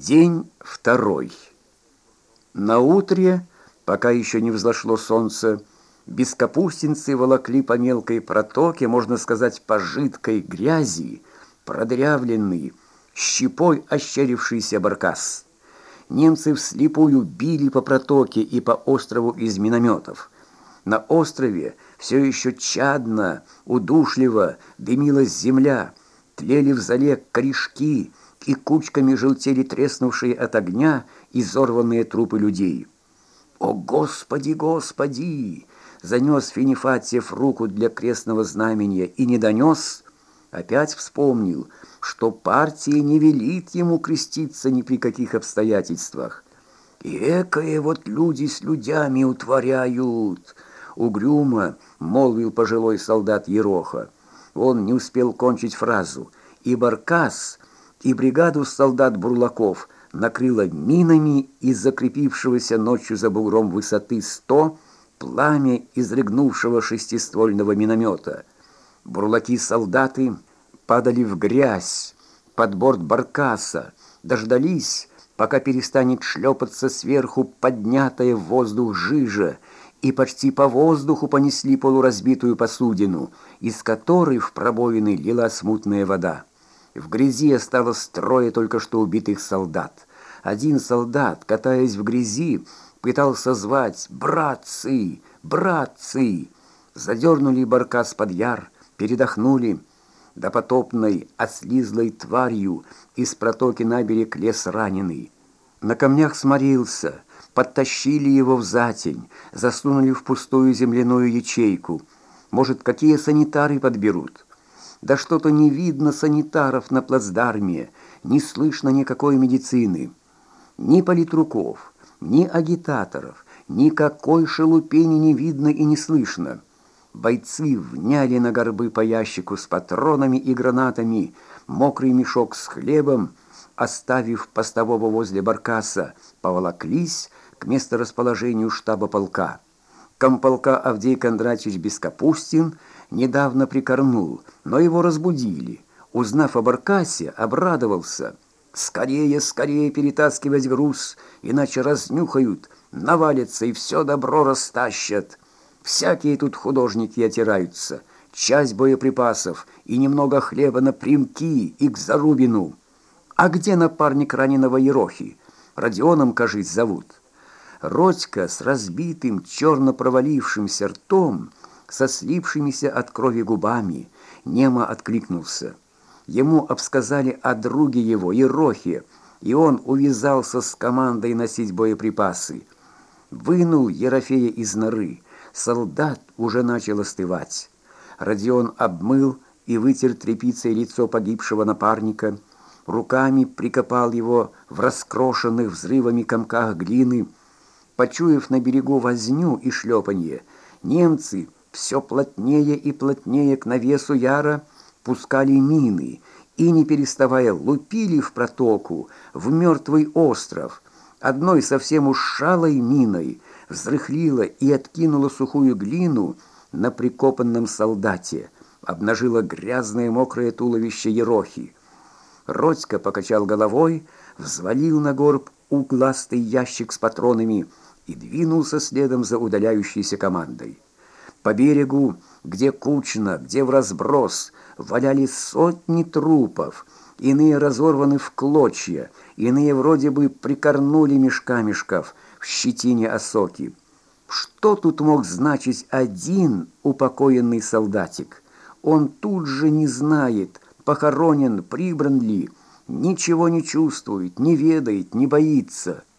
День второй. На утре, пока еще не взошло солнце, бескапустинцы волокли по мелкой протоке, можно сказать, по жидкой грязи, продырявленный, щепой ощерившийся баркас. Немцы вслепую били по протоке и по острову из минометов. На острове все еще чадно, удушливо дымилась земля, тлели в зале корешки, и кучками желтели треснувшие от огня изорванные трупы людей. «О, Господи, Господи!» Занес Финифатьев руку для крестного знамения и не донес, опять вспомнил, что партия не велит ему креститься ни при каких обстоятельствах. И экое вот люди с людьми утворяют, угрюмо молвил пожилой солдат Ероха. Он не успел кончить фразу, и Баркас — и бригаду солдат Бурлаков накрыло минами из закрепившегося ночью за бугром высоты 100 пламя изрыгнувшего шестиствольного миномета. Бурлаки-солдаты падали в грязь под борт баркаса, дождались, пока перестанет шлепаться сверху поднятая в воздух жижа, и почти по воздуху понесли полуразбитую посудину, из которой в пробоины лила смутная вода. В грязи осталось трое только что убитых солдат. Один солдат, катаясь в грязи, пытался звать «Братцы! Братцы!». Задернули баркас под яр, передохнули. До потопной, ослизлой тварью из протоки на берег лес раненый. На камнях сморился, подтащили его в затень, засунули в пустую земляную ячейку. Может, какие санитары подберут?» Да что-то не видно санитаров на плацдарме, не слышно никакой медицины. Ни политруков, ни агитаторов, никакой шелупени не видно и не слышно. Бойцы вняли на горбы по ящику с патронами и гранатами, мокрый мешок с хлебом, оставив постового возле баркаса, поволоклись к месторасположению штаба полка. Комполка Авдей Кондратьевич Бескапустин – недавно прикорнул, но его разбудили. Узнав об Аркасе, обрадовался. «Скорее, скорее перетаскивать груз, иначе разнюхают, навалятся и все добро растащат. Всякие тут художники отираются, часть боеприпасов и немного хлеба напрямки и к Зарубину. А где напарник раненого Ерохи? Родионом, кажись, зовут». Родька с разбитым, черно провалившимся ртом со слипшимися от крови губами, немо откликнулся. Ему обсказали о друге его, Ерохе, и он увязался с командой носить боеприпасы. Вынул Ерофея из норы. Солдат уже начал остывать. Родион обмыл и вытер тряпицей лицо погибшего напарника, руками прикопал его в раскрошенных взрывами комках глины. Почуяв на берегу возню и шлепанье, немцы — все плотнее и плотнее к навесу яра пускали мины и, не переставая, лупили в протоку, в мертвый остров. Одной совсем ушалой миной взрыхлила и откинула сухую глину на прикопанном солдате, обнажила грязное мокрое туловище Ерохи. Родька покачал головой, взвалил на горб угластый ящик с патронами и двинулся следом за удаляющейся командой. По берегу, где кучно, где в разброс, валялись сотни трупов, иные разорваны в клочья, иные вроде бы прикорнули мешкамешков в щетине осоки. Что тут мог значить один упокоенный солдатик? Он тут же не знает, похоронен, прибран ли, ничего не чувствует, не ведает, не боится –